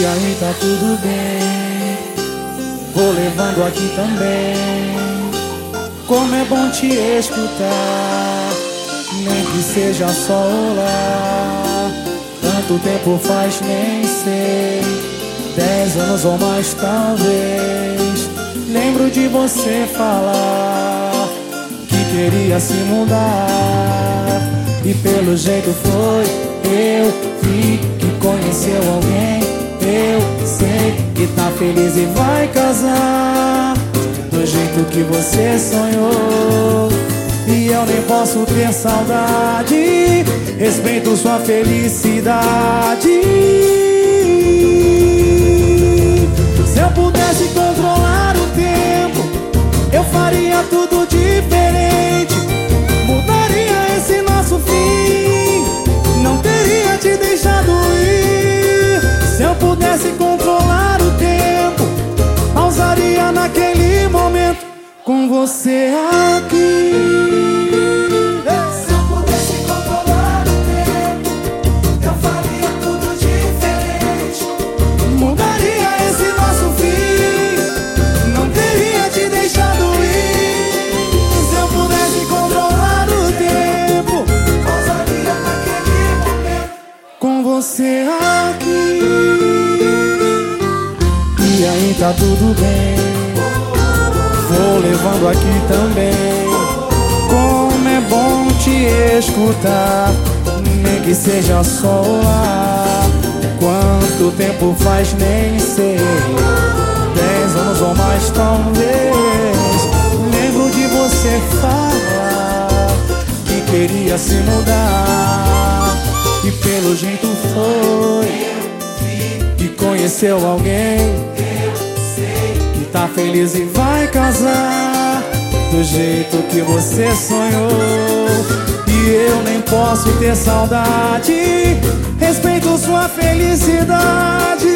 E aí tá tudo bem, vou levando aqui também. Como é bom te escutar, nem que seja só olá. Tanto tempo faz, nem sei, dez anos ou mais talvez. Lembro de você falar que queria se mudar, e pelo jeito foi. Eu vi que conheceu alguém tá feliz e vai casar Do jeito que você sonhou. E eu nem posso ter saudade Respeito sua felicidade. Se eu pudesse naquele momento. Com você aqui. Aí tá tudo bem Vou levando aqui também. Como é bom te escutar Nem que seja só lá Quanto tempo faz nem sei. Dez anos ou mais talvez. Lembro de você falar Que queria se mudar. E pelo jeito foi. Que conheceu alguém Tá feliz e vai casar Do jeito que você sonhou. E eu nem posso ter saudade. Respeito sua felicidade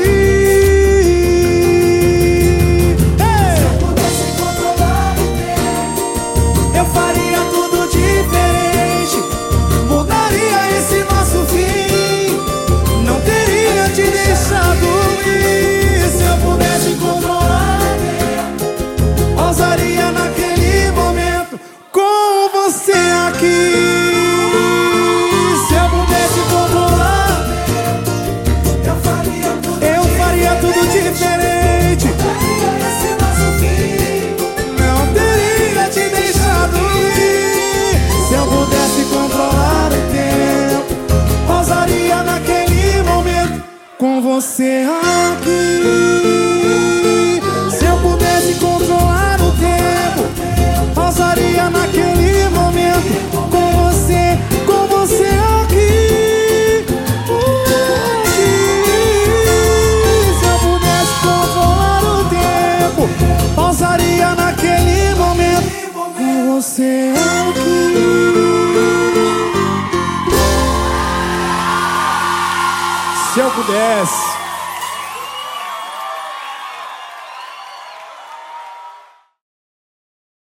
você aqui. Se eu pudesse controlar o tempo, pausaria naquele momento com você, com você aqui. Se eu pudesse controlar o tempo, pausaria naquele momento com você aqui. Se eu pudesse